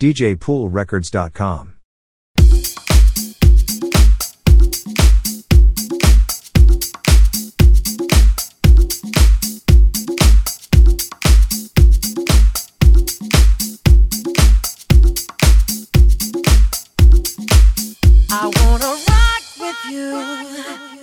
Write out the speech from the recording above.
DJPoolRecords.com. I wanna rock with you.